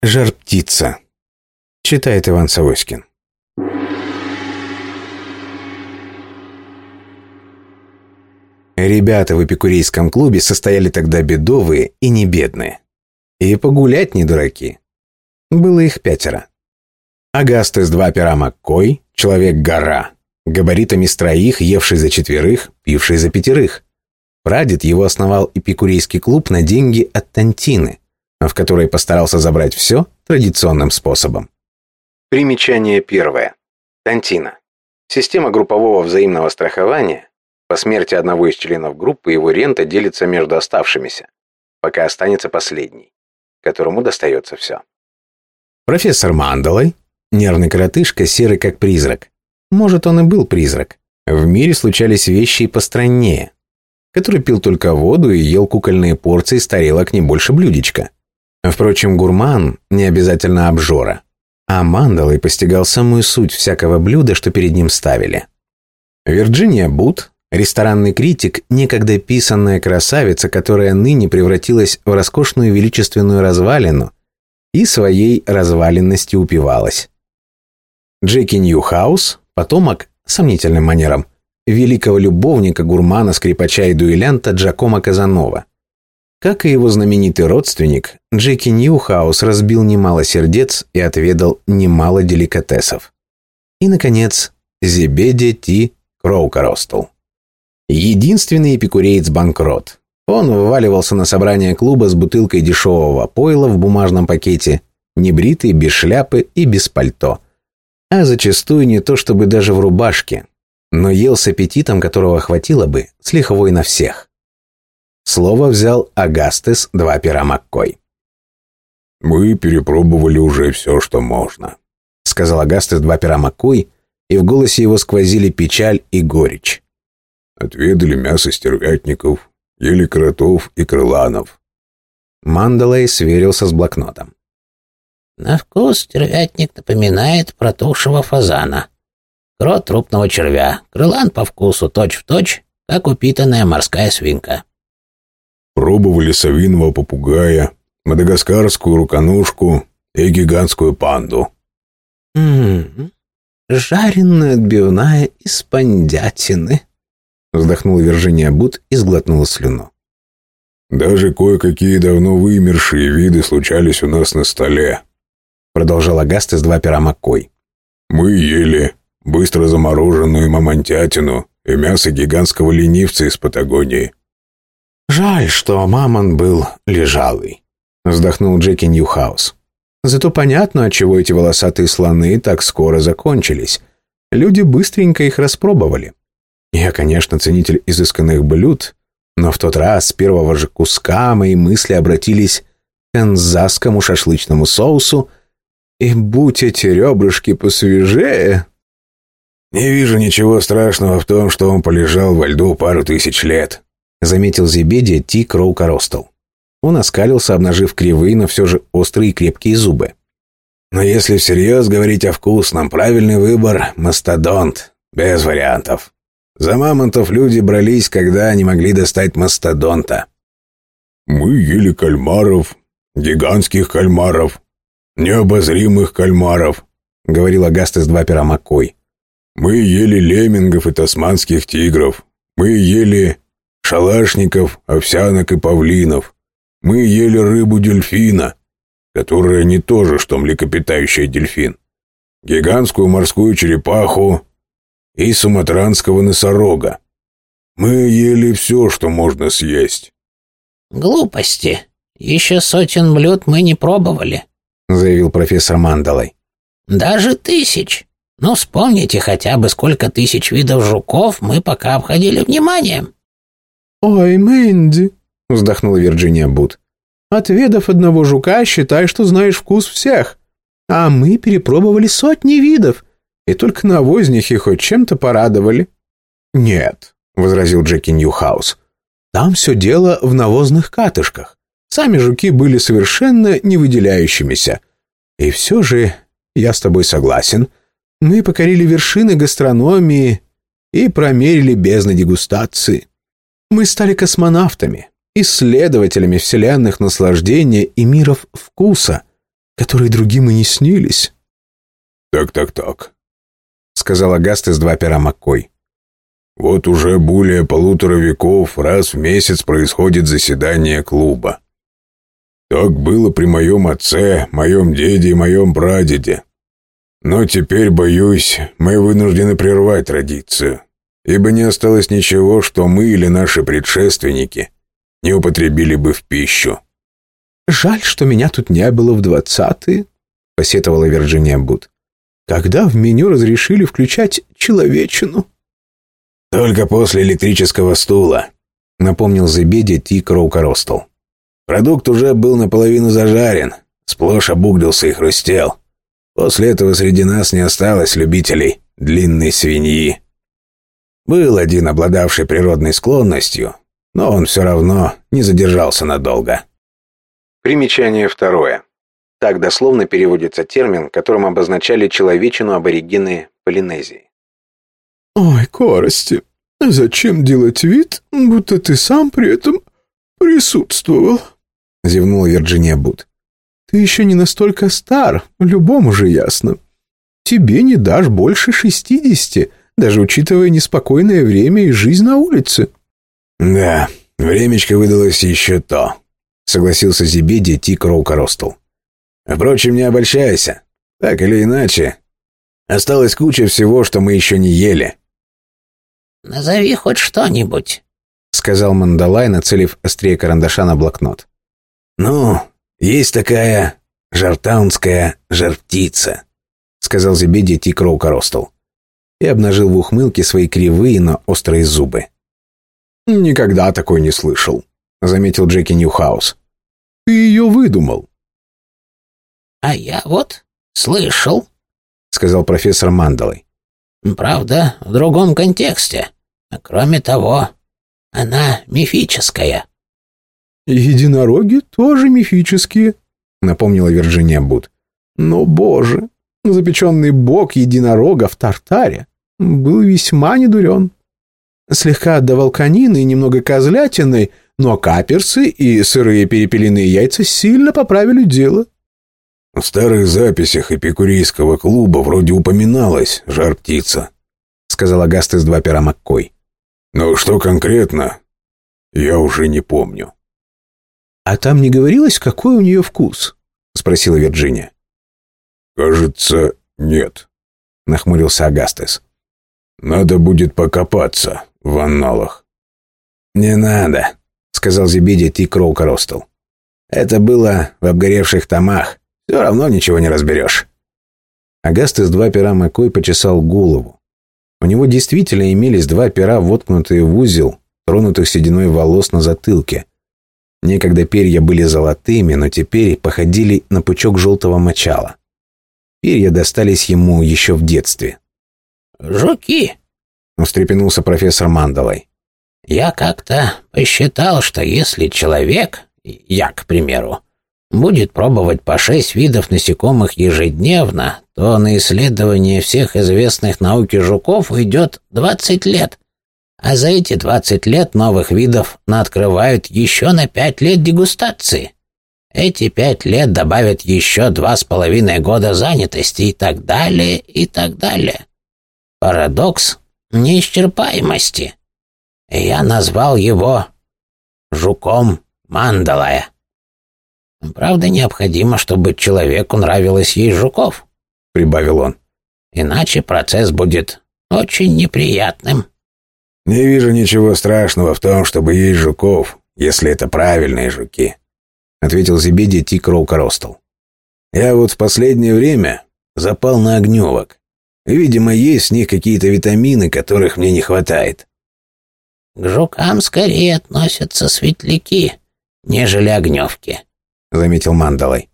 Жар-птица. Читает Иван Савоськин. Ребята в эпикурейском клубе состояли тогда бедовые и не бедные. И погулять не дураки. Было их пятеро. Агастес два пера Маккой, человек-гора, габаритами с троих, евший за четверых, пивший за пятерых. Прадед его основал эпикурейский клуб на деньги от Тантины, в которой постарался забрать все традиционным способом. Примечание первое. Тантина. Система группового взаимного страхования, по смерти одного из членов группы его рента делится между оставшимися, пока останется последний, которому достается все. Профессор Мандалой, нервный коротышка, серый как призрак. Может, он и был призрак. В мире случались вещи и постраннее, который пил только воду и ел кукольные порции с тарелок не больше блюдечка. Впрочем, гурман не обязательно обжора, а Мандалой постигал самую суть всякого блюда, что перед ним ставили. Вирджиния Бут, Ресторанный критик – некогда писанная красавица, которая ныне превратилась в роскошную величественную развалину и своей разваленностью упивалась. Джеки Ньюхаус – потомок, сомнительным манером, великого любовника, гурмана, скрипача и дуэлянта Джакома Казанова. Как и его знаменитый родственник, Джеки Ньюхаус разбил немало сердец и отведал немало деликатесов. И, наконец, Зебеди Ти Кроукоростл. Единственный эпикуреец-банкрот. Он вываливался на собрание клуба с бутылкой дешевого пойла в бумажном пакете, небритый, без шляпы и без пальто. А зачастую не то чтобы даже в рубашке, но ел с аппетитом, которого хватило бы с лихвой на всех. Слово взял Агастес два пера Маккой. «Мы перепробовали уже все, что можно», — сказал Агастес два пера Маккой, и в голосе его сквозили печаль и горечь. Отведали мясо стервятников, ели кротов и крыланов. Мандалей сверился с блокнотом. На вкус стервятник напоминает протухшего фазана. Крот трупного червя, крылан по вкусу точь-в-точь, точь, как упитанная морская свинка. Пробовали совиного попугая, мадагаскарскую руконожку и гигантскую панду. «М-м-м, жареная отбивная из пандятины», Вздохнула Виржиния Бут и сглотнула слюну. «Даже кое-какие давно вымершие виды случались у нас на столе», продолжал Огастес Два Пера Маккой. «Мы ели быстро замороженную мамонтятину и мясо гигантского ленивца из Патагонии». «Жаль, что мамонт был лежалый», вздохнул Джеки Ньюхаус. «Зато понятно, отчего эти волосатые слоны так скоро закончились. Люди быстренько их распробовали. Я, конечно, ценитель изысканных блюд, но в тот раз с первого же куска мои мысли обратились к канзасскому шашлычному соусу, и будь эти ребрышки посвежее... «Не вижу ничего страшного в том, что он полежал во льду пару тысяч лет», заметил Зебедия Ти Кроукаростел. Он оскалился, обнажив кривые, но все же острые и крепкие зубы. «Но если всерьез говорить о вкусном, правильный выбор — мастодонт, без вариантов». За мамонтов люди брались, когда не могли достать мастодонта. Мы ели кальмаров, гигантских кальмаров, необозримых кальмаров, говорил Агастес два пера Маккой. Мы ели леммингов и тасманских тигров. Мы ели шалашников, овсянок и павлинов. Мы ели рыбу дельфина, которая не то же, что млекопитающий дельфин. Гигантскую морскую черепаху, и суматранского носорога. Мы ели все, что можно съесть». «Глупости. Еще сотен блюд мы не пробовали», — заявил профессор Мандалой. «Даже тысяч. Ну, вспомните хотя бы, сколько тысяч видов жуков мы пока обходили вниманием». «Ой, Мэнди», — вздохнула Вирджиния Бут. «Отведав одного жука, считай, что знаешь вкус всех. А мы перепробовали сотни видов, и только навознихи хоть чем-то порадовали». «Нет», — возразил Джеки Ньюхаус, — «там все дело в навозных катышках. Сами жуки были совершенно не выделяющимися. И все же, я с тобой согласен, мы покорили вершины гастрономии и промерили бездны дегустации. Мы стали космонавтами, исследователями вселенных наслаждения и миров вкуса, которые другим и не снились. «Так-так-так», — сказал Агаст из два пера Маккой. «Вот уже более полутора веков раз в месяц происходит заседание клуба. Так было при моем отце, моем деде и моем прадеде. Но теперь, боюсь, мы вынуждены прервать традицию, ибо не осталось ничего, что мы или наши предшественники не употребили бы в пищу. «Жаль, что меня тут не было в двадцатые», — посетовала Вирджиния Бут. «Когда в меню разрешили включать человечину?» «Только после электрического стула», — напомнил Зебеди Ти Кроукоростл. «Продукт уже был наполовину зажарен, сплошь обуглился и хрустел. После этого среди нас не осталось любителей длинной свиньи. Был один, обладавший природной склонностью, но он все равно не задержался надолго. Примечание второе. Так дословно переводится термин, которым обозначали человечину аборигены Полинезии. «Ой, Корости, зачем делать вид, будто ты сам при этом присутствовал?» — зевнула Вирджиния Бут. Ты еще не настолько стар, любому же ясно. Тебе не дашь больше шестидесяти, даже учитывая неспокойное время и жизнь на улице». «Да, времечко выдалось еще то», — согласился Зибеди Ти Кроукоростл. «Впрочем, не обольщайся. Так или иначе, осталась куча всего, что мы еще не ели». «Назови хоть что-нибудь», — сказал Мандалай, нацелив острее карандаша на блокнот. «Ну, «Есть такая жартаунская жар-птица», — сказал Зебеди Ти Кроукоростл и обнажил в ухмылке свои кривые, но острые зубы. «Никогда такой не слышал», — заметил Джеки Ньюхаус. «Ты ее выдумал». «А я вот слышал», — сказал профессор Мандалой. «Правда, в другом контексте. Кроме того, она мифическая». «Единороги тоже мифические», — напомнила Вирджиния Бут. «Но, боже, запеченный бог единорога в тартаре был весьма недурен. Слегка отдавал конины и немного козлятины, но каперсы и сырые перепелиные яйца сильно поправили дело». В старых записях эпикурейского клуба вроде упоминалась жар-птица, сказала Гаст из два пера Маккой. Но что конкретно, я уже не помню. «А там не говорилось, какой у нее вкус?» — спросила Вирджиния. «Кажется, нет», — нахмурился Агастес. «Надо будет покопаться в анналах». «Не надо», — сказал Зибиди Ти Кроукоростл. «Это было в обгоревших томах. Все равно ничего не разберешь». Агастес два пера Макой почесал голову. У него действительно имелись два пера, воткнутые в узел, тронутых сединой волос на затылке. Некогда перья были золотыми, но теперь походили на пучок желтого мочала. Перья достались ему еще в детстве. «Жуки!» — встрепенулся профессор Мандалой. «Я как-то посчитал, что если человек, я, к примеру, будет пробовать по шесть видов насекомых ежедневно, то на исследование всех известных науке жуков уйдет двадцать лет, а за эти 20 лет новых видов наоткрывают еще на 5 лет дегустации. Эти 5 лет добавят еще два с половиной года занятости и так далее, и так далее. Парадокс неисчерпаемости. Я назвал его жуком Мандалая. Правда, необходимо, чтобы человеку нравилось есть жуков, прибавил он. Иначе процесс будет очень неприятным. «Не вижу ничего страшного в том, чтобы есть жуков, если это правильные жуки», — ответил Зибеди Ти Кроукоростл. «Я вот в последнее время запал на огневок. Видимо, есть в них какие-то витамины, которых мне не хватает». «К жукам скорее относятся светляки, нежели огневки», — заметил Мандалой.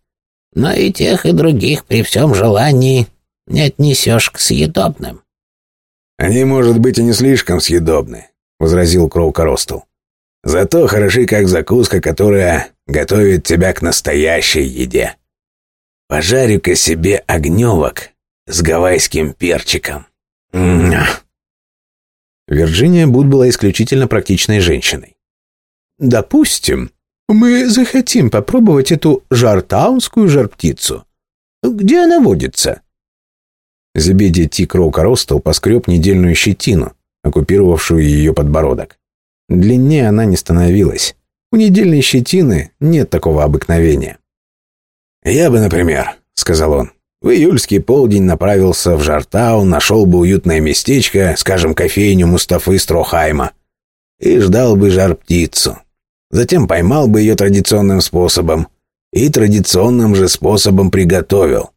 «Но и тех, и других при всем желании не отнесешь к съедобным». «Они, может быть, и не слишком съедобны», — возразил Кроукоростл. «Зато хороши как закуска, которая готовит тебя к настоящей еде. Пожарю-ка себе огневок с гавайским перчиком». М -м -м. Вирджиния Буд была исключительно практичной женщиной. «Допустим, мы захотим попробовать эту жартаунскую жар-птицу», Где она водится?» Зебедий Ти Кроукоростел поскреб недельную щетину, оккупировавшую ее подбородок. Длиннее она не становилась. У недельной щетины нет такого обыкновения. «Я бы, например», — сказал он, — «в июльский полдень направился в Жартаун, нашел бы уютное местечко, скажем, кофейню Мустафы Строхайма, и ждал бы жар-птицу. Затем поймал бы ее традиционным способом и традиционным же способом приготовил.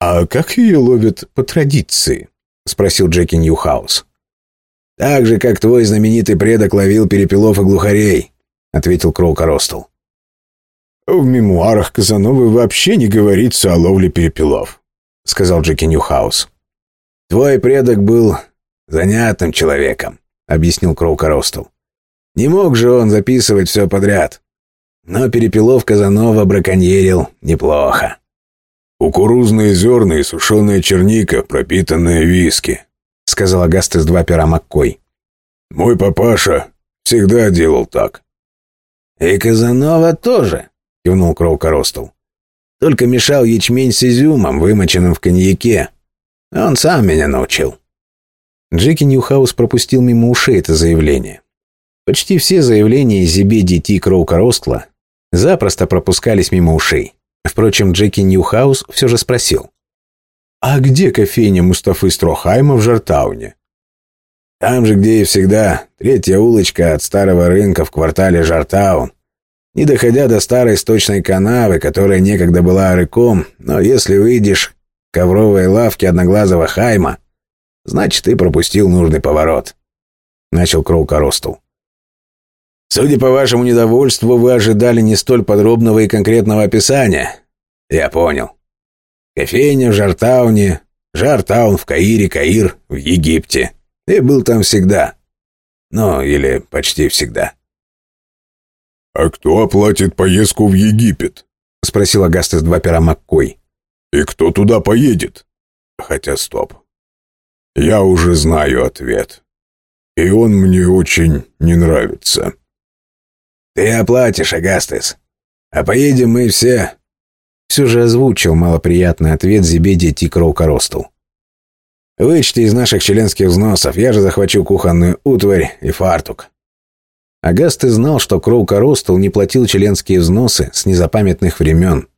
«А как ее ловят по традиции?» — спросил Джеки Ньюхаус. «Так же, как твой знаменитый предок ловил перепелов и глухарей», — ответил Кроукоростл. «В мемуарах Казановы вообще не говорится о ловле перепелов», — сказал Джеки Ньюхаус. «Твой предок был занятным человеком», — объяснил Кроукоростл. Не мог же он записывать все подряд. Но перепелов Казанова браконьерил неплохо. «Кукурузные зерна и сушеная черника, пропитанная виски», — сказал Огастес Два Пера Маккой. «Мой папаша всегда делал так». «И Казанова тоже», — кивнул Кроукоростл. «Только мешал ячмень с изюмом, вымоченным в коньяке. Он сам меня научил». Джеки Ньюхаус пропустил мимо ушей это заявление. Почти все заявления Зебеди Ти Кроукоростла запросто пропускались мимо ушей. Впрочем, Джеки Ньюхаус все же спросил. «А где кофейня Мустафы Строхайма в Жартауне?» «Там же, где и всегда, третья улочка от старого рынка в квартале Жартаун. Не доходя до старой сточной канавы, которая некогда была рыком, но если выйдешь к ковровой лавке одноглазого Хайма, значит, ты пропустил нужный поворот», — начал Кроу Коростл. Судя по вашему недовольству, вы ожидали не столь подробного и конкретного описания. Я понял. Кофейня в Жартауне, Жартаун в Каире, Каир в Египте. И был там всегда. Ну, или почти всегда. «А кто оплатит поездку в Египет?» — спросил Агаст из два пера Маккой. «И кто туда поедет?» «Хотя стоп. Я уже знаю ответ. И он мне очень не нравится». «Ты оплатишь, Агастес. А поедем мы все...» Все же озвучил малоприятный ответ Зебедия Тикроу Коростул. «Вычти из наших членских взносов, я же захвачу кухонную утварь и фартук». Агасты знал, что Кроу Коростул не платил членские взносы с незапамятных времен,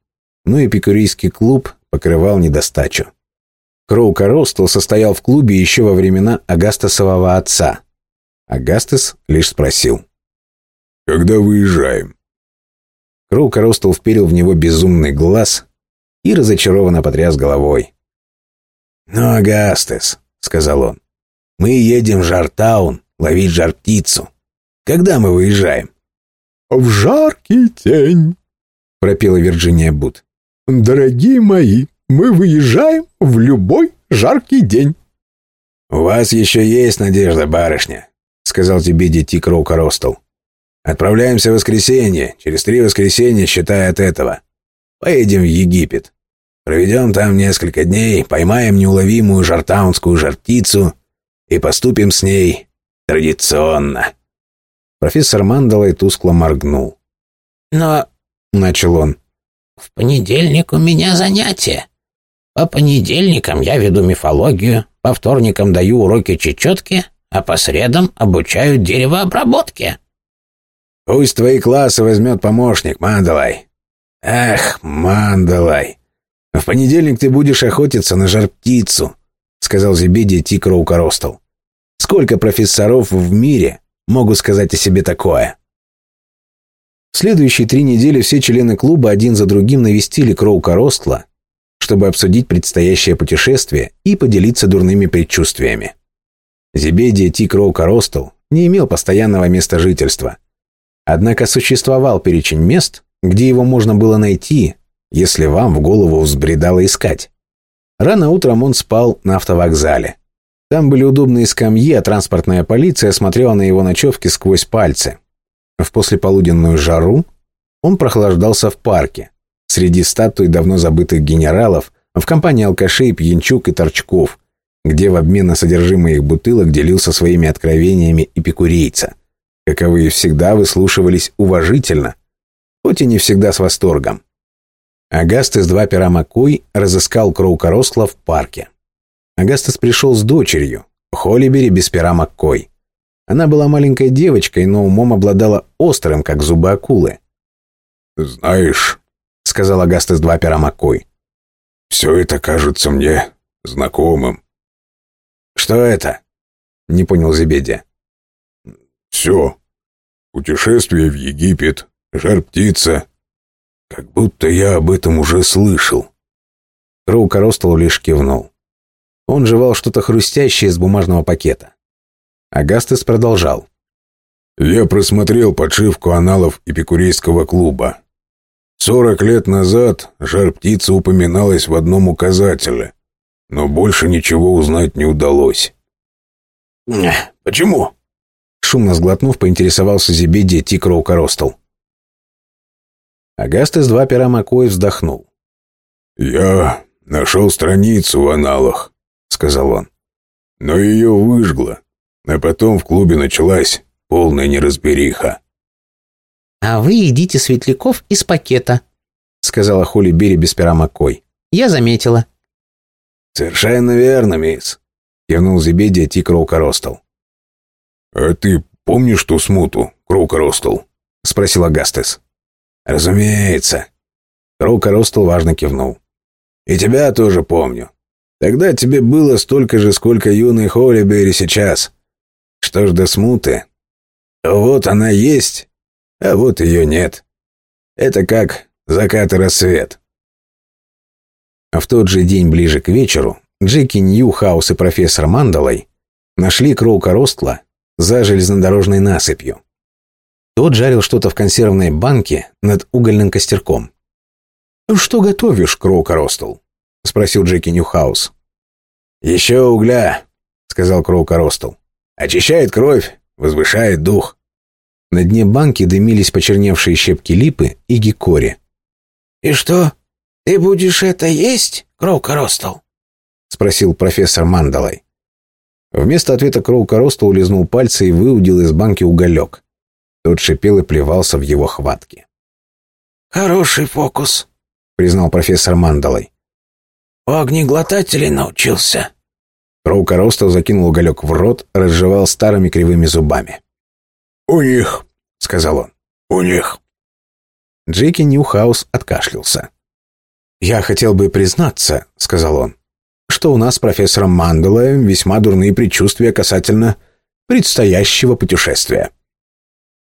но эпикурийский клуб покрывал недостачу. Кроу Коростул состоял в клубе еще во времена Агастасового отца. Агастес лишь спросил. Когда выезжаем?» Кроу Коростел вперил в него безумный глаз и разочарованно потряс головой. «Ну, Агастес», — сказал он, — «мы едем в Жартаун ловить жар-птицу. Когда мы выезжаем?» «В жаркий день», — пропела Вирджиния Бут. «Дорогие мои, мы выезжаем в любой жаркий день». «У вас еще есть надежда, барышня», — сказал тебе Дети Кроу Коростел. Отправляемся в воскресенье, через три воскресенья, считая от этого. Поедем в Египет. Проведем там несколько дней, поймаем неуловимую жартаунскую жартицу и поступим с ней традиционно». Профессор Мандалай тускло моргнул. «Но...» — начал он. «В понедельник у меня занятие. По понедельникам я веду мифологию, по вторникам даю уроки чечетки, а по средам обучаю деревообработке». Пусть твои классы возьмет помощник, Мандалай. Эх, Мандалай. В понедельник ты будешь охотиться на жар-птицу, сказал Зебедия Тикроу Коростел. Сколько профессоров в мире могут сказать о себе такое? В следующие три недели все члены клуба один за другим навестили Кроу Коростла, чтобы обсудить предстоящее путешествие и поделиться дурными предчувствиями. Зебедия Тикроу Коростел не имел постоянного места жительства – Однако существовал перечень мест, где его можно было найти, если вам в голову взбредало искать. Рано утром он спал на автовокзале. Там были удобные скамьи, а транспортная полиция смотрела на его ночевки сквозь пальцы. В послеполуденную жару он прохлаждался в парке, среди статуй давно забытых генералов, в компании алкашей, пьянчук и торчков, где в обмен на содержимое их бутылок делился своими откровениями эпикурейца – каковые всегда выслушивались уважительно, хоть и не всегда с восторгом. Агастес два пера Маккой разыскал Кроукоросла в парке. Агастес пришел с дочерью, Холибери без пера Маккой. Она была маленькой девочкой, но умом обладала острым, как зубы акулы. «Знаешь», — сказал Агастес два пера Маккой, — «все это кажется мне знакомым». «Что это?» — не понял Зебедия. «Все. Путешествие в Египет, жар-птица. Как будто я об этом уже слышал». Кроу Коростол лишь кивнул. Он жевал что-то хрустящее из бумажного пакета. Агастес продолжал. «Я просмотрел подшивку аналов эпикурейского клуба. Сорок лет назад жар-птица упоминалась в одном указателе, но больше ничего узнать не удалось». «Почему?» Шумно сглотнув, поинтересовался Зебедия Тикроу Коростол. Агастес два пера Макой вздохнул. «Я нашел страницу в аналах», — сказал он. «Но ее выжгло, а потом в клубе началась полная неразбериха». «А вы идите светляков из пакета», — сказала Холли Берри без пера Маккой. «Я заметила». «Совершенно верно, мисс», — кивнул Зебедия Ти Кроукоростол. «А ты помнишь ту смуту, Кроукоростол?» — спросил Агастес. «Разумеется». Кроукоростол важно кивнул. «И тебя тоже помню. Тогда тебе было столько же, сколько юной Холли Берри сейчас. Что ж до смуты? Вот она есть, а вот ее нет. Это как закат и рассвет. А в тот же день ближе к вечеру Джеки Ньюхаус и профессор Мандалой нашли Кроукоростла за железнодорожной насыпью. Тот жарил что-то в консервной банке над угольным костерком. «Что готовишь, Кроукоростл?» — спросил Джеки Ньюхаус. «Еще угля», — сказал Кроука Ростл. «Очищает кровь, возвышает дух». На дне банки дымились почерневшие щепки липы и гикори. «И что, ты будешь это есть, Кроука Ростл?» — спросил профессор Мандалай. Вместо ответа Кроука Ростл улизнул пальцы и выудил из банки уголек. Тот шипел и плевался в его хватке. «Хороший фокус», — признал профессор Мандалай. «У огнеглотателей научился». Кроука Ростл закинул уголек в рот, разжевал старыми кривыми зубами. «У них», — сказал он, — «у них». Джеки Ньюхаус откашлялся. «Я хотел бы признаться», — сказал он, — «что у нас с профессором Манделаем весьма дурные предчувствия касательно предстоящего путешествия».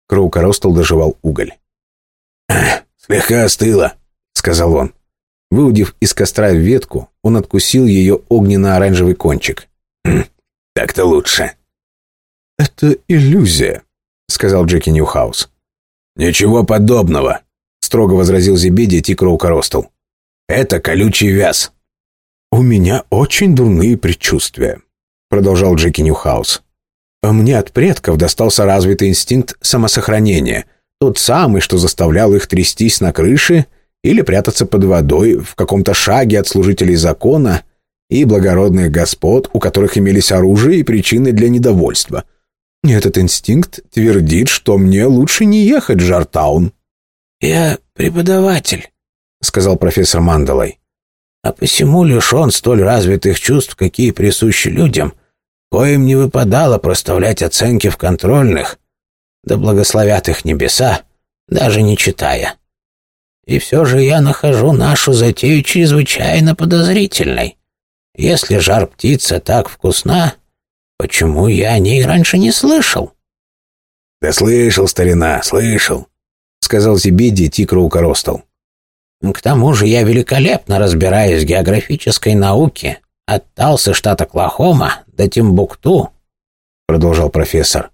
Кроу Коростол доживал уголь. «Слегка остыло», — сказал он. Выудив из костра ветку, он откусил ее огненно-оранжевый кончик. «Хм, «Так-то лучше». «Это иллюзия», — сказал Джеки Ньюхаус. «Ничего подобного», — строго возразил Зебедия Ти Кроукоростл. «Это колючий вяз». «У меня очень дурные предчувствия», — продолжал Джеки Ньюхаус. «А «Мне от предков достался развитый инстинкт самосохранения, тот самый, что заставлял их трястись на крыше или прятаться под водой в каком-то шаге от служителей закона и благородных господ, у которых имелись оружие и причины для недовольства». Этот инстинкт твердит, что мне лучше не ехать в Жартаун. «Я преподаватель», — сказал профессор Мандалай. «А посему лишен столь развитых чувств, какие присущи людям, коим не выпадало проставлять оценки в контрольных, да благословят их небеса, даже не читая. И все же я нахожу нашу затею чрезвычайно подозрительной. Если жар-птица так вкусна, Почему я о ней раньше не слышал? Да слышал, старина, слышал, сказал Зибеди Тикроукоростол. К тому же я великолепно разбираюсь в географической науке от Талсы, штат Оклахома, до Тимбукту, продолжал профессор.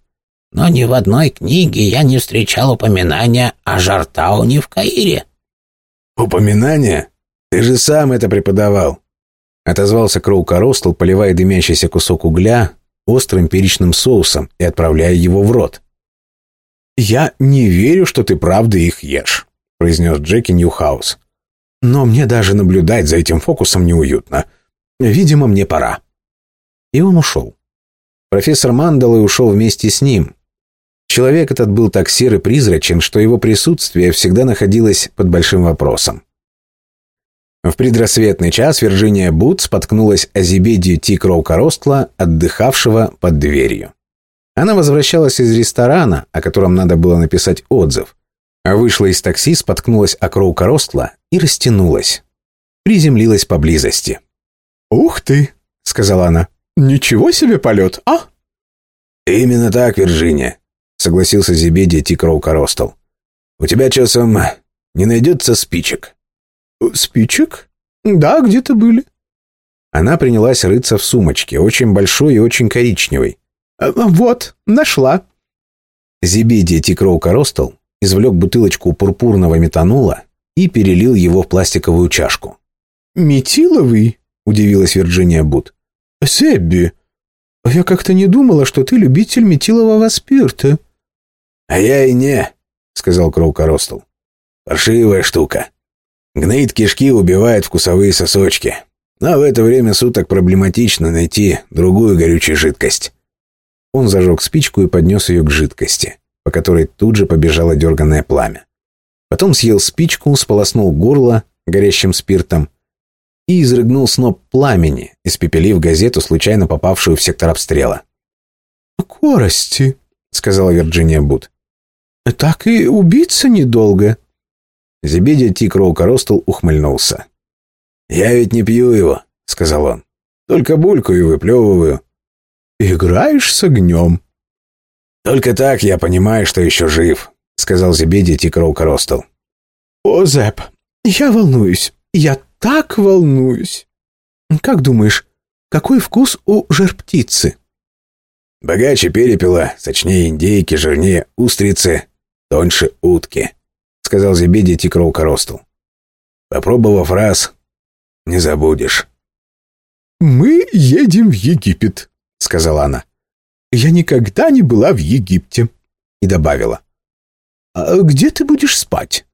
Но ни в одной книге я не встречал упоминания о Жартауне в Каире. Упоминание? Ты же сам это преподавал. Отозвался Кроукоростл, поливая дымящийся кусок угля острым перечным соусом и отправляя его в рот. «Я не верю, что ты правда их ешь», — произнес Джеки Ньюхаус. «Но мне даже наблюдать за этим фокусом неуютно. Видимо, мне пора». И он ушел. Профессор Мандалой ушел вместе с ним. Человек этот был так серый призрачен, что его присутствие всегда находилось под большим вопросом. В предрассветный час Вирджиния Бут споткнулась о Зибедию Ти Кроукоростла, отдыхавшего под дверью. Она возвращалась из ресторана, о котором надо было написать отзыв, а вышла из такси, споткнулась о Кроукоростла и растянулась. Приземлилась поблизости. «Ух ты!» — сказала она. «Ничего себе полет, а?» «Именно так, Вирджиния», — согласился Зибедия Ти Кроукоростл. «У тебя часом не найдется спичек?» «Спичек? Да, где-то были». Она принялась рыться в сумочке, очень большой и очень коричневой. «Э, «Вот, нашла». Зибидия Тикроу Коростол извлек бутылочку пурпурного метанола и перелил его в пластиковую чашку. «Метиловый?» – удивилась Вирджиния Бут. «Себби, я как-то не думала, что ты любитель метилового спирта». «А я и не», – сказал Кроу Коростол. «Паршивая штука. Гноит кишки, убивает вкусовые сосочки. Но в это время суток проблематично найти другую горючую жидкость. Он зажег спичку и поднес ее к жидкости, по которой тут же побежало дерганное пламя. Потом съел спичку, сполоснул горло горящим спиртом и изрыгнул сноп пламени, испепелив газету, случайно попавшую в сектор обстрела. «Корости», — сказала Вирджиния Бут. «Так и убиться недолго». Зебедия Тикроу Коростл ухмыльнулся. «Я ведь не пью его», — сказал он. «Только булькаю и выплевываю». «Играешь с огнем». «Только так я понимаю, что еще жив», — сказал Зебедия Тикроу Коростл. «О, Зэп, я волнуюсь. Я так волнуюсь. Как думаешь, какой вкус у жар-птицы?» «Богаче перепела, сочнее индейки, жирнее устрицы, тоньше утки», — сказал Зебедий Тикроу Коростл. «Попробовав раз, не забудешь». «Мы едем в Египет», — сказала она. «Я никогда не была в Египте», — и добавила. «А где ты будешь спать?»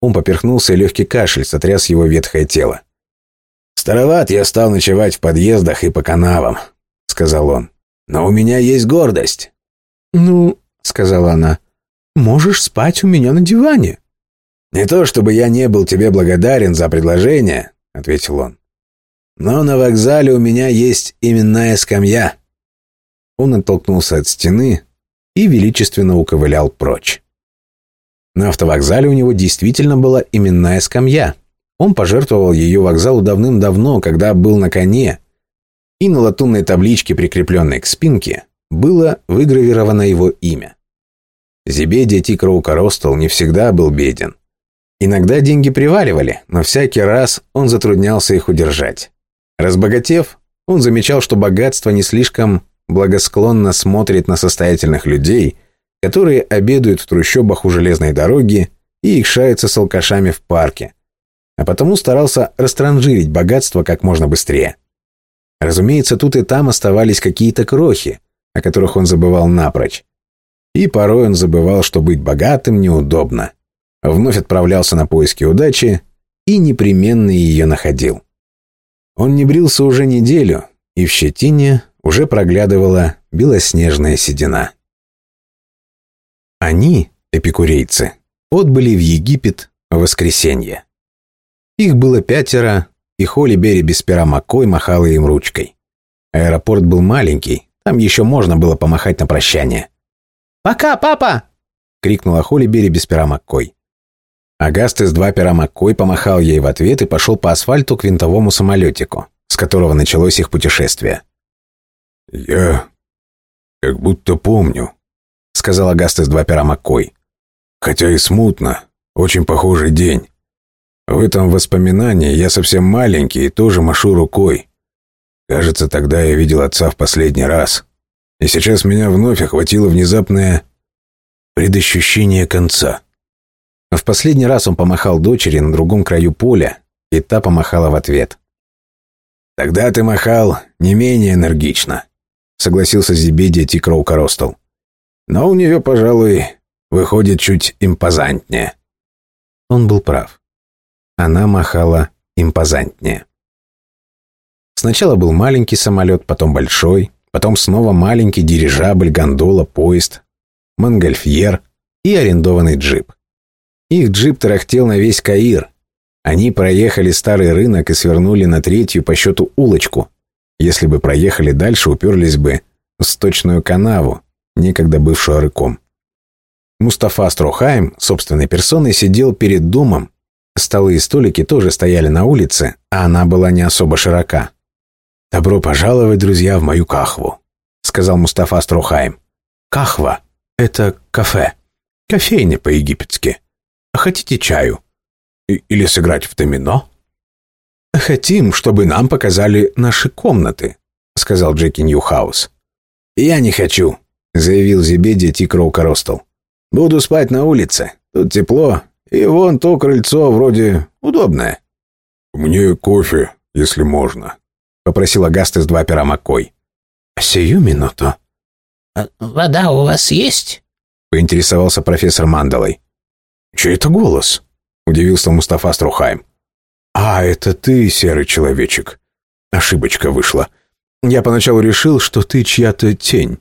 Он поперхнулся, и легкий кашель сотряс его ветхое тело. «Староват я стал ночевать в подъездах и по канавам», — сказал он. «Но у меня есть гордость». «Ну», — сказала она, — Можешь спать у меня на диване». «Не то чтобы я не был тебе благодарен за предложение», — ответил он. «Но на вокзале у меня есть именная скамья». Он оттолкнулся от стены и величественно уковылял прочь. На автовокзале у него действительно была именная скамья. Он пожертвовал ее вокзалу давным-давно, когда был на коне, и на латунной табличке, прикрепленной к спинке, было выгравировано его имя. Зебедия Тикроукоростол не всегда был беден. Иногда деньги приваливали, но всякий раз он затруднялся их удержать. Разбогатев, он замечал, что богатство не слишком благосклонно смотрит на состоятельных людей, которые обедают в трущобах у железной дороги и икшаются с алкашами в парке, а потому старался растранжирить богатство как можно быстрее. Разумеется, тут и там оставались какие-то крохи, о которых он забывал напрочь. И порой он забывал, что быть богатым неудобно. Вновь отправлялся на поиски удачи и непременно ее находил. Он не брился уже неделю, и в щетине уже проглядывала белоснежная седина. Они, эпикурейцы, отбыли в Египет в воскресенье. Их было пятеро, и Холли Берри без пера Маккой махала им ручкой. Аэропорт был маленький, там еще можно было помахать на прощание. «Пока, папа!» — крикнула Холли Берри без пера Маккой. Агаст из два пера Маккой помахал ей в ответ и пошел по асфальту к винтовому самолетику, с которого началось их путешествие. «Я как будто помню», — сказал Агаст из два пера Маккой. «Хотя и смутно, очень похожий день. В этом воспоминании я совсем маленький и тоже машу рукой. Кажется, тогда я видел отца в последний раз. И сейчас меня вновь охватило внезапное предощущение конца. В последний раз он помахал дочери на другом краю поля, и та помахала в ответ. «Тогда ты махал не менее энергично», — согласился Зибедия Тикроу Коростол. «Но у нее, пожалуй, выходит чуть импозантнее». Он был прав. Она махала импозантнее. Сначала был маленький самолет, потом большой, Потом снова маленький дирижабль, гондола, поезд, монгольфьер и арендованный джип. Их джип тарахтел на весь Каир. Они проехали старый рынок и свернули на третью по счету улочку. Если бы проехали дальше, уперлись бы в сточную канаву, некогда бывшую рыком. Мустафа Струхайм собственной персоной сидел перед домом. Столы и столики тоже стояли на улице, а она была не особо широка. «Добро пожаловать, друзья, в мою кахву», — сказал Мустафа Струхайм. «Кахва — это кафе. Кофейня по-египетски. Хотите чаю? Или сыграть в домино?» «Хотим, чтобы нам показали наши комнаты», — сказал Джеки Ньюхаус. «Я не хочу», — заявил Зебедия Ти Кроукоростл. «Буду спать на улице. Тут тепло, и вон то крыльцо вроде удобное». «Мне кофе, если можно», — попросил Огастес Два Пера Маккой. «Сию минуту». А «Вода у вас есть?» — поинтересовался профессор Мандалой. «Чей это голос?» — удивился Мустафа Струхайм. «А, это ты, серый человечек. Ошибочка вышла. Я поначалу решил, что ты чья-то тень».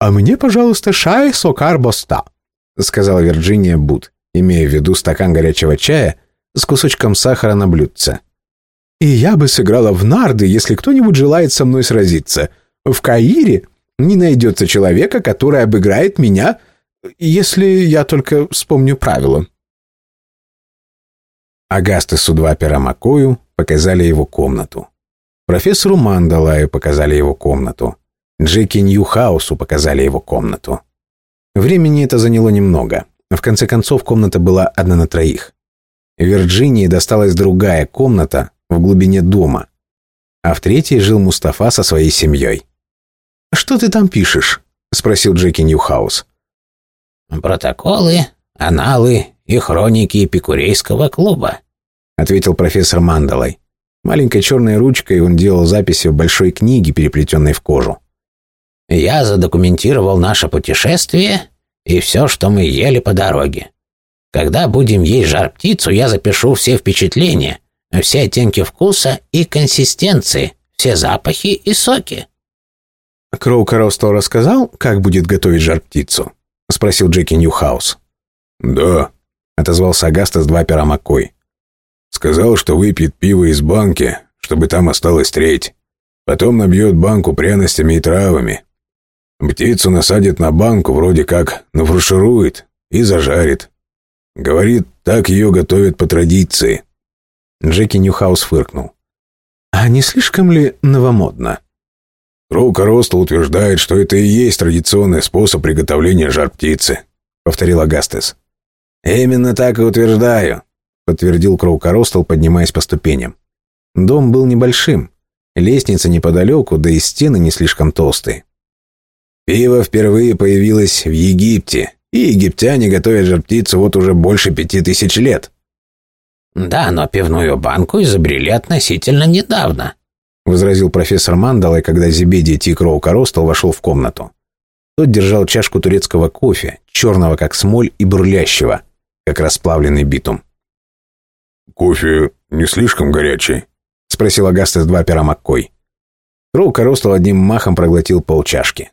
«А мне, пожалуйста, шай сокар боста», — сказала Вирджиния Бут, имея в виду стакан горячего чая с кусочком сахара на блюдце. «И я бы сыграла в нарды, если кто-нибудь желает со мной сразиться. В Каире не найдется человека, который обыграет меня, если я только вспомню правила». Агастесу два пера Макою показали его комнату. Профессору Мандалаю показали его комнату. Джеки Ньюхаусу показали его комнату. Времени это заняло немного. В конце концов, комната была одна на троих. Вирджинии досталась другая комната в глубине дома, а в третьей жил Мустафа со своей семьей. «Что ты там пишешь?» — спросил Джеки Ньюхаус. «Протоколы, аналы и хроники эпикурейского клуба», — ответил профессор Мандалой. Маленькой черной ручкой он делал записи в большой книге, переплетенной в кожу. «Я задокументировал наше путешествие и все, что мы ели по дороге. Когда будем есть жар-птицу, я запишу все впечатления, все оттенки вкуса и консистенции, все запахи и соки». «Кроу Каростол рассказал, как будет готовить жар-птицу?» — спросил Джеки Ньюхаус. «Да», — отозвался Огастес Два Пера Маккой. «Сказал, что выпьет пиво из банки, чтобы там осталось треть. Потом набьет банку пряностями и травами. Птицу насадит на банку, вроде как нафарширует и зажарит. Говорит, так ее готовят по традиции». Джеки Ньюхаус фыркнул. «А не слишком ли новомодно?» Роука Роста утверждает, что это и есть традиционный способ приготовления жар-птицы», — повторил Агастес. «Именно так и утверждаю», — подтвердил Кроукоростол, поднимаясь по ступеням. Дом был небольшим, лестница неподалеку, да и стены не слишком толстые. «Пиво впервые появилось в Египте, и египтяне готовят жар-птицу вот уже больше пяти тысяч лет». «Да, но пивную банку изобрели относительно недавно», — возразил профессор Мандалай, когда Зибеди Тикроу Коростол вошел в комнату. Тот держал чашку турецкого кофе, черного как смоль и бурлящего, как расплавленный битум. «Кофе не слишком горячий?» — спросил Агастес два пера Маккой. Кроу Коростол одним махом проглотил полчашки.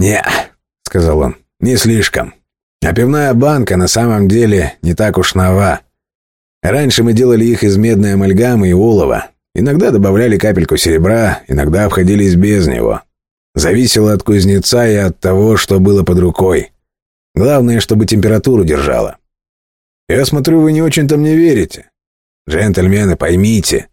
«Не», — сказал он, — «не слишком. А пивная банка на самом деле не так уж нова. Раньше мы делали их из медной амальгамы и олова. Иногда добавляли капельку серебра, иногда обходились без него. Зависело от кузнеца и от того, что было под рукой. Главное, чтобы температуру держала. Я смотрю, вы не очень-то мне верите. Джентльмены, поймите,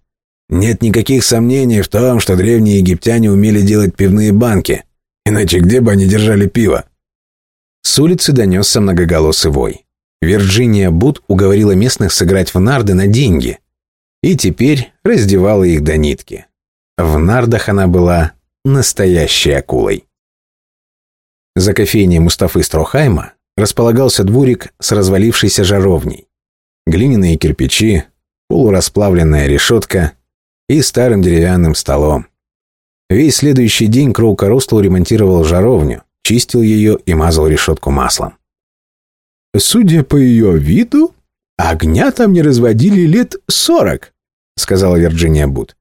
нет никаких сомнений в том, что древние египтяне умели делать пивные банки. Иначе где бы они держали пиво? С улицы донесся многоголосый вой. Вирджиния Бут уговорила местных сыграть в нарды на деньги. И теперь раздевала их до нитки. В нардах она была настоящей акулой. За кофейней Мустафы Строхайма располагался дворик с развалившейся жаровней. Глиняные кирпичи, полурасплавленная решетка и старым деревянным столом. Весь следующий день Кроу Коростл ремонтировал жаровню, чистил ее и мазал решетку маслом. «Судя по ее виду, огня там не разводили лет сорок», сказала Вирджиния Бут.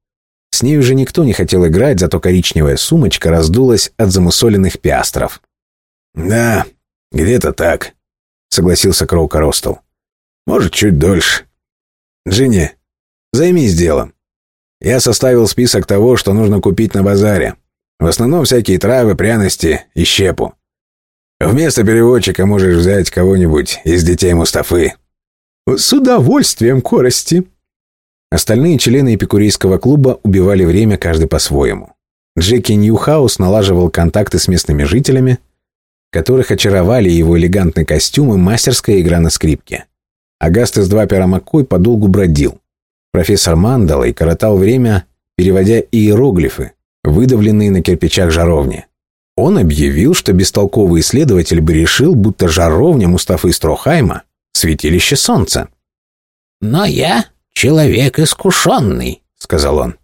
С ней уже никто не хотел играть, зато коричневая сумочка раздулась от замусоленных пиастров. «Да, где-то так», — согласился Кроу Коростл. «Может, чуть дольше. Джинни, займись делом. Я составил список того, что нужно купить на базаре. В основном всякие травы, пряности и щепу. Вместо переводчика можешь взять кого-нибудь из детей Мустафы. С удовольствием, Корости. Остальные члены эпикурейского клуба убивали время каждый по-своему. Джеки Ньюхаус налаживал контакты с местными жителями, которых очаровали его элегантный костюм и мастерская игра на скрипке. Агастес два Маккой подолгу бродил. Профессор Мандалой коротал время, переводя иероглифы, выдавленные на кирпичах жаровни. Он объявил, что бестолковый исследователь бы решил, будто жаровня Мустафы Строхайма – святилище солнца. «Но я человек искушенный», – сказал он.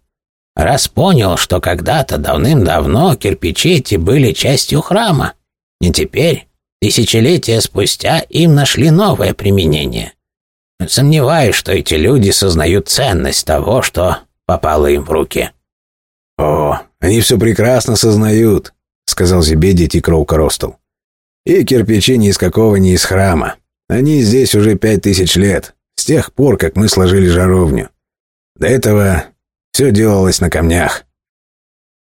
«Раз понял, что когда-то давным-давно кирпичи эти были частью храма, и теперь, тысячелетия спустя, им нашли новое применение. Сомневаюсь, что эти люди сознают ценность того, что попало им в руки». «О, они все прекрасно сознают», — сказал Зебеди Тикроука Ростел. «И кирпичи ни из какого не из храма. Они здесь уже пять тысяч лет, с тех пор, как мы сложили жаровню. До этого все делалось на камнях».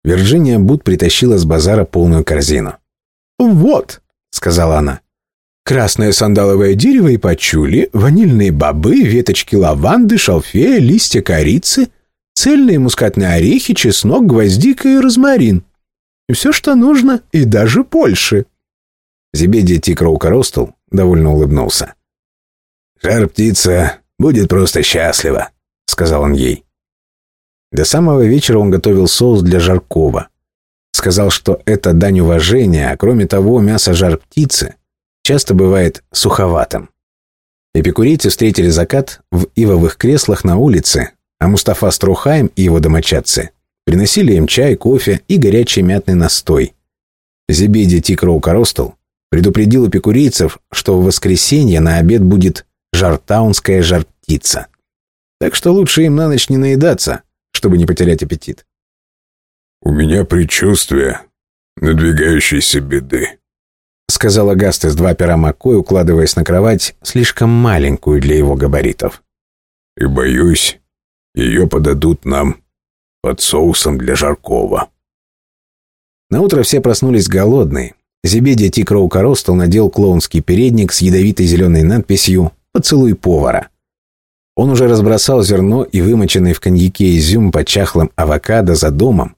Вирджиния Бут притащила с базара полную корзину. «Вот», — сказала она, — «красное сандаловое дерево и пачули, ванильные бобы, веточки лаванды, шалфея, листья корицы, цельные мускатные орехи, чеснок, гвоздика и розмарин. Все, что нужно, и даже больше». Зебедия Тикроукоростл довольно улыбнулся. «Жар-птица будет просто счастлива», — сказал он ей. До самого вечера он готовил соус для жаркова. Сказал, что это дань уважения, а кроме того, мясо жар-птицы часто бывает суховатым. Эпикурейцы встретили закат в ивовых креслах на улице, а Мустафа Струхайм и его домочадцы Приносили им чай, кофе и горячий мятный настой. Зебеди Тикроу Коростел предупредил эпикурейцев, что в воскресенье на обед будет жартаунская жар-птица. Так что лучше им на ночь не наедаться, чтобы не потерять аппетит. «У меня предчувствие надвигающейся беды», — сказал Агастес два пера Маккой, укладываясь на кровать, слишком маленькую для его габаритов. «И боюсь, ее подадут нам под соусом для жаркого. Наутро все проснулись голодные. Зебедия Тикроу Коростел надел клоунский передник с ядовитой зеленой надписью «Поцелуй повара». Он уже разбросал зерно и вымоченный в коньяке изюм по чахлым авокадо за домом,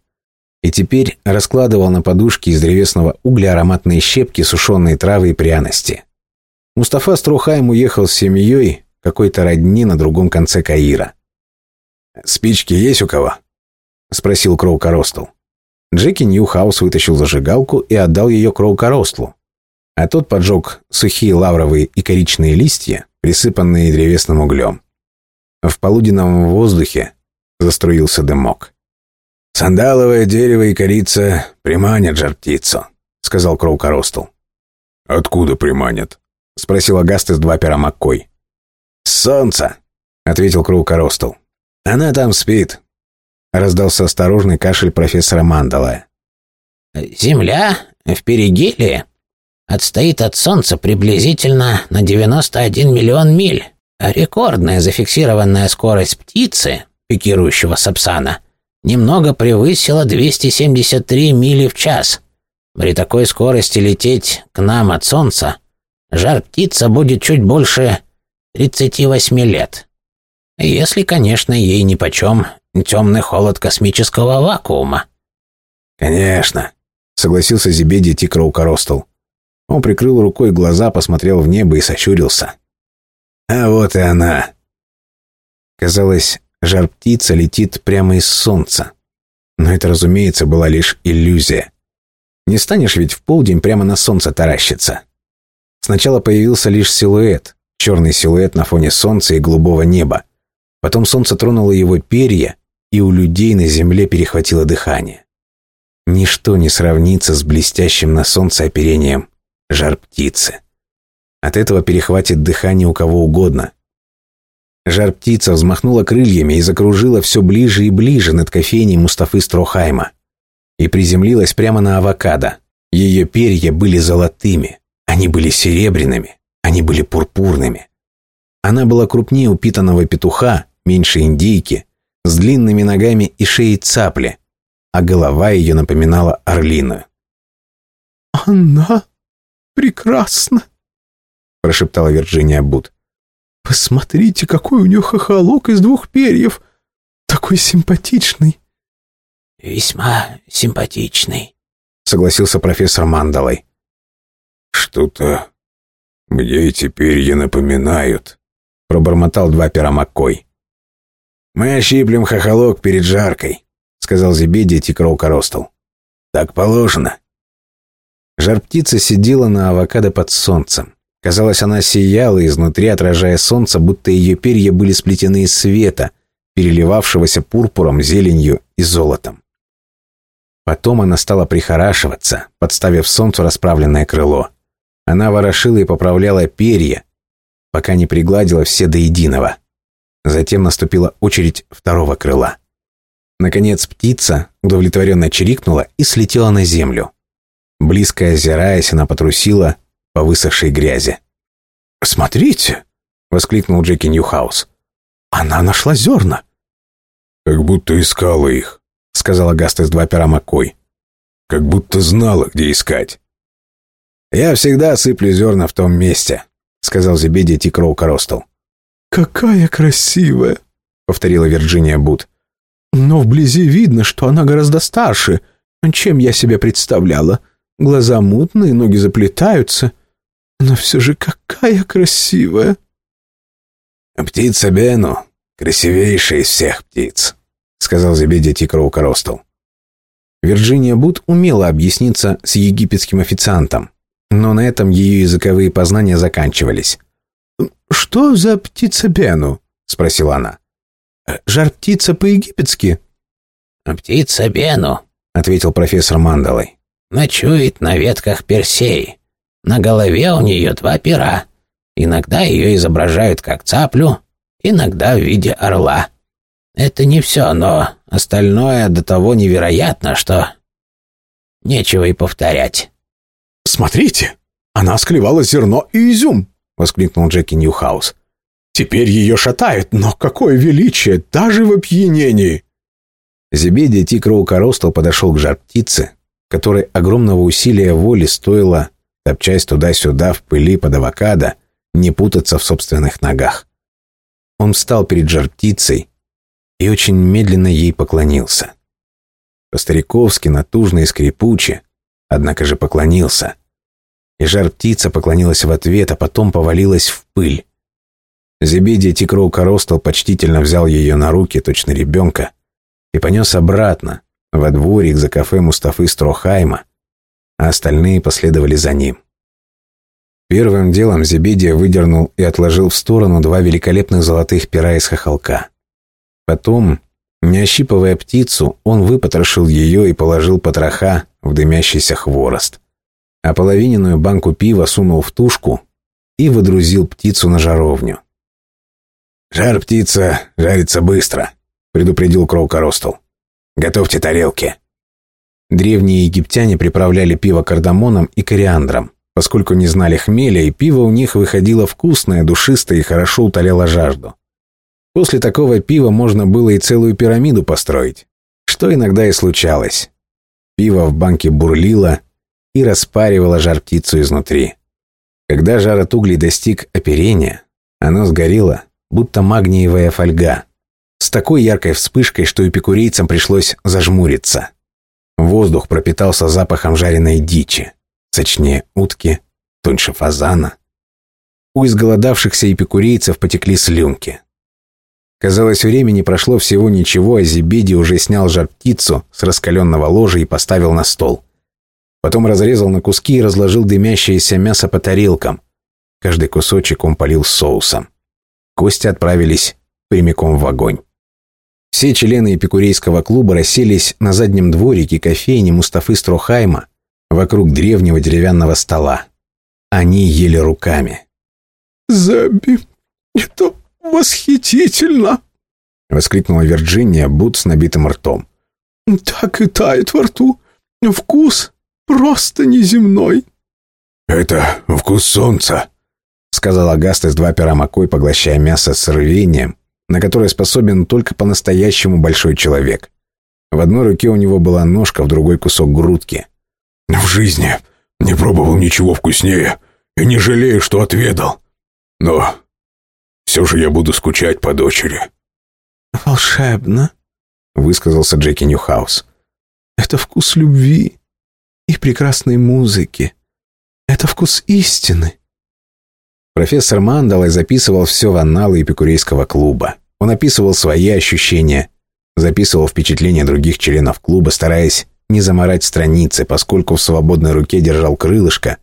и теперь раскладывал на подушке из древесного угля ароматные щепки, сушеные травы и пряности. Мустафа Струхайм уехал с семьей какой-то родни на другом конце Каира. «Спички есть у кого?» — спросил Кроукоростл. Джеки Ньюхаус вытащил зажигалку и отдал ее Кроукоростлу. А тот поджег сухие лавровые и коричные листья, присыпанные древесным углем. В полуденном воздухе заструился дымок. «Сандаловое дерево и корица приманят жар-птицу», — сказал Кроукоростл. «Откуда приманят?» — спросил Огастес Два Пера Маккой. «С солнца», — ответил Кроукоростл. «Она там спит, Раздался осторожный кашель профессора Мандала. «Земля в перигелии отстоит от Солнца приблизительно на 91 миллион миль. Рекордная зафиксированная скорость птицы, пикирующего сапсана, немного превысила 273 мили в час. При такой скорости лететь к нам от Солнца жар птица будет чуть больше 38 лет. Если, конечно, ей нипочем темный холод космического вакуума». «Конечно», — согласился Зибеди Тикроу Коростел. Он прикрыл рукой глаза, посмотрел в небо и сощурился. «А вот и она!» Казалось, жар-птица летит прямо из солнца. Но это, разумеется, была лишь иллюзия. Не станешь ведь в полдень прямо на солнце таращиться. Сначала появился лишь силуэт, черный силуэт на фоне солнца и голубого неба. Потом солнце тронуло его перья, и у людей на земле перехватило дыхание. Ничто не сравнится с блестящим на солнце оперением жар птицы. От этого перехватит дыхание у кого угодно. Жар птица взмахнула крыльями и закружила все ближе и ближе над кофейней Мустафы Строхайма и приземлилась прямо на авокадо. Ее перья были золотыми, они были серебряными, они были пурпурными. Она была крупнее упитанного петуха, меньше индейки, с длинными ногами и шеей цапли, а голова ее напоминала орлину. «Она прекрасна!» — прошептала Вирджиния Бут. «Посмотрите, какой у нее хохолок из двух перьев! Такой симпатичный!» «Весьма симпатичный», — согласился профессор Мандалой. «Что-то мне эти перья напоминают», — пробормотал два пера Маккой. «Мы ощиплем хохолок перед жаркой», — сказал Зебедия Тикроу Коростел. «Так положено». Жар-птица сидела на авокадо под солнцем. Казалось, она сияла изнутри, отражая солнце, будто ее перья были сплетены из света, переливавшегося пурпуром, зеленью и золотом. Потом она стала прихорашиваться, подставив солнцу расправленное крыло. Она ворошила и поправляла перья, пока не пригладила все до единого. Затем наступила очередь второго крыла. Наконец птица удовлетворенно чирикнула и слетела на землю. Близко озираясь, она потрусила по высохшей грязи. «Смотрите!» — воскликнул Джеки Ньюхаус. «Она нашла зерна!» «Как будто искала их», — сказал Огастес Два Пера Маккой. «Как будто знала, где искать». «Я всегда сыплю зерна в том месте», — сказал Зебедия Ти Кроукоростл. «Какая красивая!» — повторила Вирджиния Бут. «Но вблизи видно, что она гораздо старше, чем я себе представляла. Глаза мутные, ноги заплетаются. Но все же какая красивая!» «Птица Бену красивейшая из всех птиц», — сказал Зебедия Тикроу Коростел. Вирджиния Бут умела объясниться с египетским официантом, но на этом ее языковые познания заканчивались. «Что за птица Бену?» — спросила она. «Жар-птица по-египетски?» «Птица Бену», — ответил профессор Мандалой. «Ночует на ветках персей. На голове у нее два пера. Иногда ее изображают как цаплю, иногда в виде орла. Это не все, но остальное до того невероятно, что нечего и повторять». «Смотрите, она склевала зерно и изюм!» — воскликнул Джеки Ньюхаус. «Теперь ее шатает, но какое величие, даже в опьянении!» Зебедия Тикроу Коростел подошел к жар-птице, которой огромного усилия воли стоило, топчась туда-сюда в пыли под авокадо, не путаться в собственных ногах. Он встал перед жар-птицей и очень медленно ей поклонился. По-стариковски, натужно и скрипуче, однако же поклонился. И жар-птица поклонилась в ответ, а потом повалилась в пыль. Зебедия Тикроу Коростел почтительно взял ее на руки, точно ребенка, и понес обратно, во дворик за кафе Мустафы Строхайма, а остальные последовали за ним. Первым делом Зебедия выдернул и отложил в сторону два великолепных золотых пера из хохолка. Потом, не ощипывая птицу, он выпотрошил ее и положил потроха в дымящийся хворост. А половиненную банку пива сунул в тушку и выдрузил птицу на жаровню. «Жар птица жарится быстро», — предупредил Кроу Коростел. «Готовьте тарелки». Древние египтяне приправляли пиво кардамоном и кориандром. Поскольку не знали хмеля, и пиво у них выходило вкусное, душистое и хорошо утоляло жажду. После такого пива можно было и целую пирамиду построить, что иногда и случалось. Пиво в банке бурлило и распаривало жар птицу изнутри. Когда жар от углей достиг оперения, оно сгорело, будто магниевая фольга, с такой яркой вспышкой, что эпикурейцам пришлось зажмуриться. Воздух пропитался запахом жареной дичи, сочнее утки, тоньше фазана. У изголодавшихся эпикурейцев потекли слюнки. Казалось, времени прошло всего ничего, а Зибеди уже снял жар-птицу с раскаленного ложа и поставил на стол. Потом разрезал на куски и разложил дымящееся мясо по тарелкам. Каждый кусочек он полил соусом. Кости отправились прямиком в огонь. Все члены эпикурейского клуба расселись на заднем дворике кофейни Мустафы Строхайма вокруг древнего деревянного стола. Они ели руками. «Заби, это восхитительно!» — воскликнула Вирджиния, Бут с набитым ртом. «Так и тает во рту. Вкус просто неземной». «Это вкус солнца», — сказал Агастес два пера макой, поглощая мясо с рвением, на которое способен только по-настоящему большой человек. В одной руке у него была ножка, в другой кусок грудки. «В жизни не пробовал ничего вкуснее и не жалею, что отведал. Но все же я буду скучать по дочери». «Волшебно», — высказался Джеки Ньюхаус. «Это вкус любви и прекрасной музыки. Это вкус истины». Профессор Мандалай записывал все в анналы эпикурейского клуба. Он описывал свои ощущения, записывал впечатления других членов клуба, стараясь не заморать страницы, поскольку в свободной руке держал крылышко,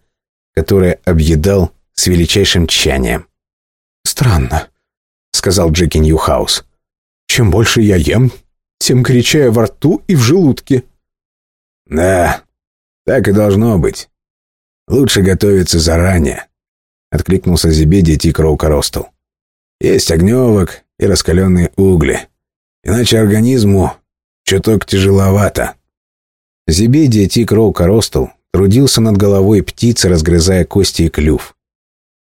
которое объедал с величайшим тщанием. «Странно», — сказал Джеки Ньюхаус. «Чем больше я ем, тем горячее во рту и в желудке». «Да, так и должно быть. Лучше готовиться заранее», — откликнулся Зебедий Тикроу Коростел. «Есть огневок и раскаленные угли, иначе организму чуток тяжеловато». Зебедия Тикроу Коростел трудился над головой птицы, разгрызая кости и клюв.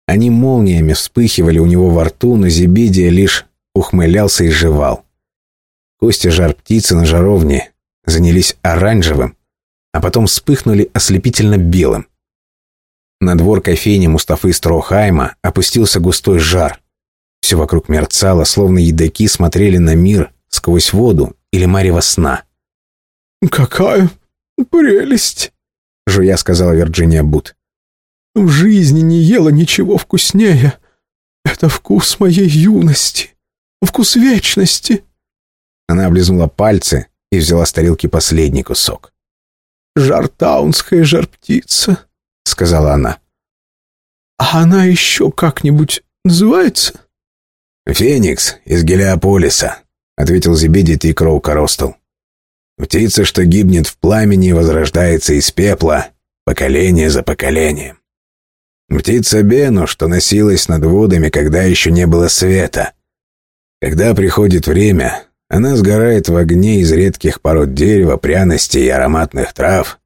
Они молниями вспыхивали у него во рту, но Зебедия лишь ухмылялся и жевал. Кости жар птицы на жаровне занялись оранжевым, а потом вспыхнули ослепительно белым. На двор кофейни Мустафы Строхайма опустился густой жар. Все вокруг мерцало, словно едоки смотрели на мир сквозь воду или марево сна. «Какая прелесть!» — жуя сказала Вирджиния Бут. «В жизни не ела ничего вкуснее. Это вкус моей юности, вкус вечности». Она облизнула пальцы и взяла с тарелки последний кусок. «Жартаунская жар-птица», — сказала она. «А она еще как-нибудь называется?» «Феникс из Гелиополиса», — ответил Зебедий Тикроу Коростел. «Птица, что гибнет в пламени, возрождается из пепла, поколение за поколением. Птица Бену, что носилась над водами, когда еще не было света. Когда приходит время, она сгорает в огне из редких пород дерева, пряностей и ароматных трав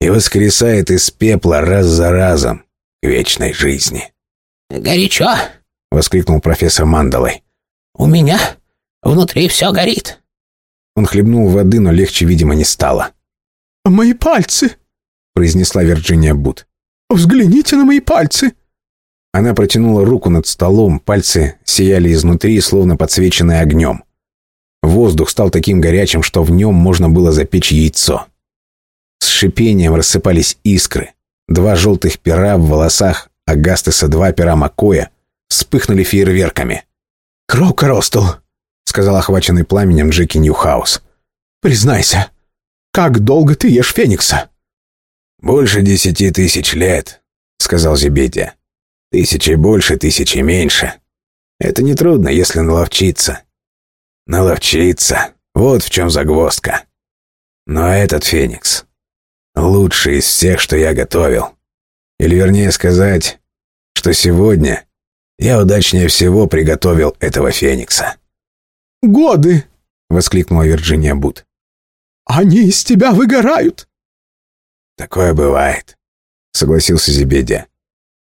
и воскресает из пепла раз за разом к вечной жизни. «Горячо!» — воскликнул профессор Мандалой. «У меня внутри все горит». Он хлебнул воды, но легче, видимо, не стало. «Мои пальцы!» — произнесла Вирджиния Бут. «Взгляните на мои пальцы!» Она протянула руку над столом, пальцы сияли изнутри, словно подсвеченные огнем. Воздух стал таким горячим, что в нем можно было запечь яйцо. С шипением рассыпались искры. Два желтых пера в волосах Агастеса, два пера Макоя, вспыхнули фейерверками. «Кроука Ростел», — сказал охваченный пламенем Джеки Ньюхаус. «Признайся, как долго ты ешь Феникса?» «Больше десяти тысяч лет», — сказал Зебедия. «Тысячи больше, тысячи меньше. Это нетрудно, если наловчиться. Наловчиться. Вот в чем загвоздка. Но этот феникс лучший из всех, что я готовил. Или вернее сказать, что сегодня я удачнее всего приготовил этого феникса. «Годы!» — воскликнула Вирджиния Бут. «Они из тебя выгорают!» «Такое бывает», — согласился Зебедия.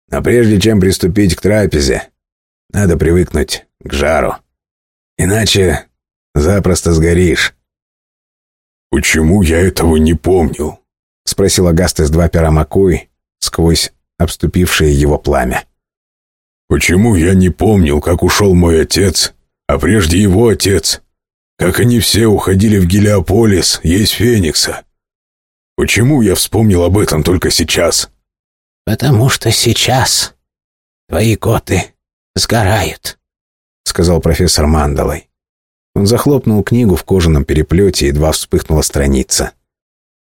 «Но прежде чем приступить к трапезе, надо привыкнуть к жару. Иначе запросто сгоришь». «Почему я этого не помнил?» — спросил Агастес два пера Макуи сквозь обступившее его пламя. «Почему я не помнил, как ушел мой отец, а прежде его отец? Как они все уходили в Гелиополис есть Феникса? Почему я вспомнил об этом только сейчас?» «Потому что сейчас твои коты сгорают», — сказал профессор Мандалой. Он захлопнул книгу в кожаном переплете, едва вспыхнула страница.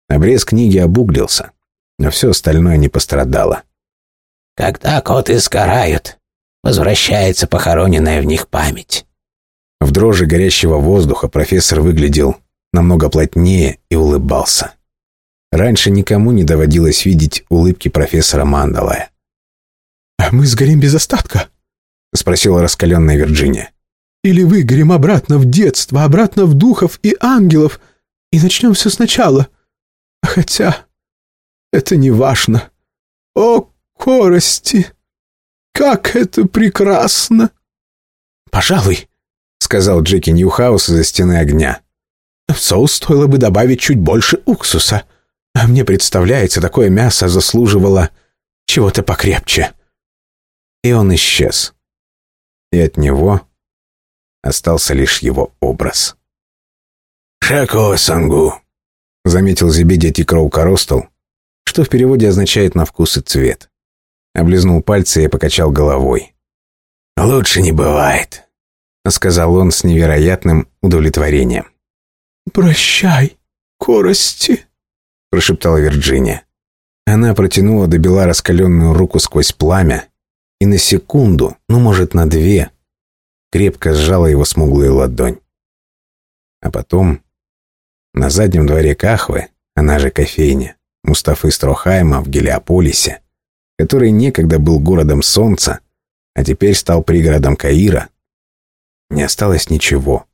Обрез книги обуглился, но все остальное не пострадало. «Когда коты сгорают, возвращается похороненная в них память». В дрожи горящего воздуха профессор выглядел намного плотнее и улыбался. Раньше никому не доводилось видеть улыбки профессора Мандалая. «А мы сгорим без остатка?» — спросила раскаленная Вирджиния. «Или выгорим обратно в детство, обратно в духов и ангелов, и начнем все сначала?» Хотя это не важно. О, корости!» Как это прекрасно!» «Пожалуй», — сказал Джеки Ньюхаус из-за стены огня. «В соус стоило бы добавить чуть больше уксуса. А мне представляется, такое мясо заслуживало чего-то покрепче». И он исчез. И от него остался лишь его образ. «Шако Сангу», — заметил Зебедия Тикроу Коростол, что в переводе означает «на вкус и цвет». Облизнул пальцы и покачал головой. «Лучше не бывает», — сказал он с невероятным удовлетворением. «Прощай, корости», — прошептала Вирджиния. Она протянула до бела раскаленную руку сквозь пламя и на секунду, ну, может, на две, крепко сжала его смуглую ладонь. А потом на заднем дворе Кахвы, она же кофейня, Мустафы Строхайма в Гелиополисе, который некогда был городом солнца, а теперь стал пригородом Каира, не осталось ничего,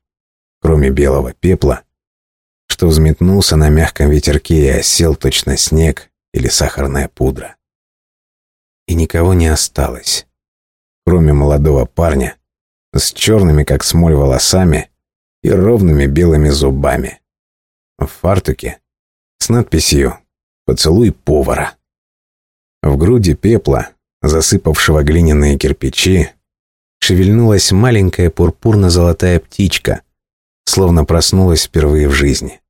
кроме белого пепла, что взметнулся на мягком ветерке и осел точно снег или сахарная пудра. И никого не осталось, кроме молодого парня с черными, как смоль, волосами и ровными белыми зубами. В фартуке с надписью «Поцелуй повара». В груди пепла, засыпавшего глиняные кирпичи, шевельнулась маленькая пурпурно-золотая птичка, словно проснулась впервые в жизни.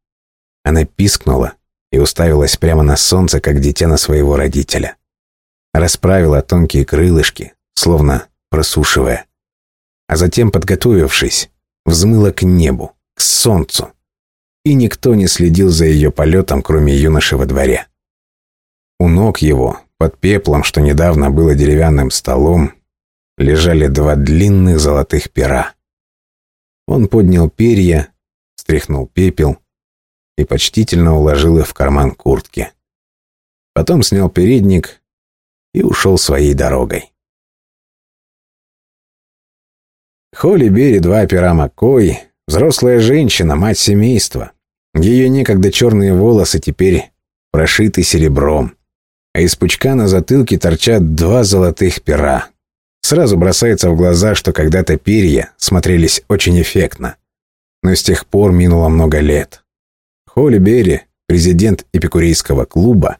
Она пискнула и уставилась прямо на солнце, как дитя на своего родителя. Расправила тонкие крылышки, словно просушивая. А затем, подготовившись, взмыла к небу, к солнцу. И никто не следил за ее полетом, кроме юноши во дворе. У ног его, под пеплом, что недавно было деревянным столом, лежали два длинных золотых пера. Он поднял перья, стряхнул пепел и почтительно уложил их в карман куртки. Потом снял передник и ушел своей дорогой. Холли Берри два пера Маккой, взрослая женщина, мать семейства. Ее некогда черные волосы теперь прошиты серебром, а из пучка на затылке торчат два золотых пера. Сразу бросается в глаза, что когда-то перья смотрелись очень эффектно. Но с тех пор минуло много лет. Холли Берри, президент эпикурейского клуба,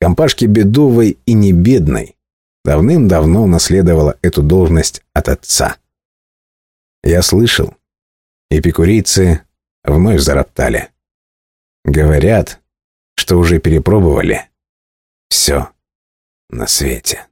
компашки бедовой и небедной, давным-давно наследовала эту должность от отца. Я слышал, эпикурейцы вновь зароптали. Говорят, что уже перепробовали все на свете.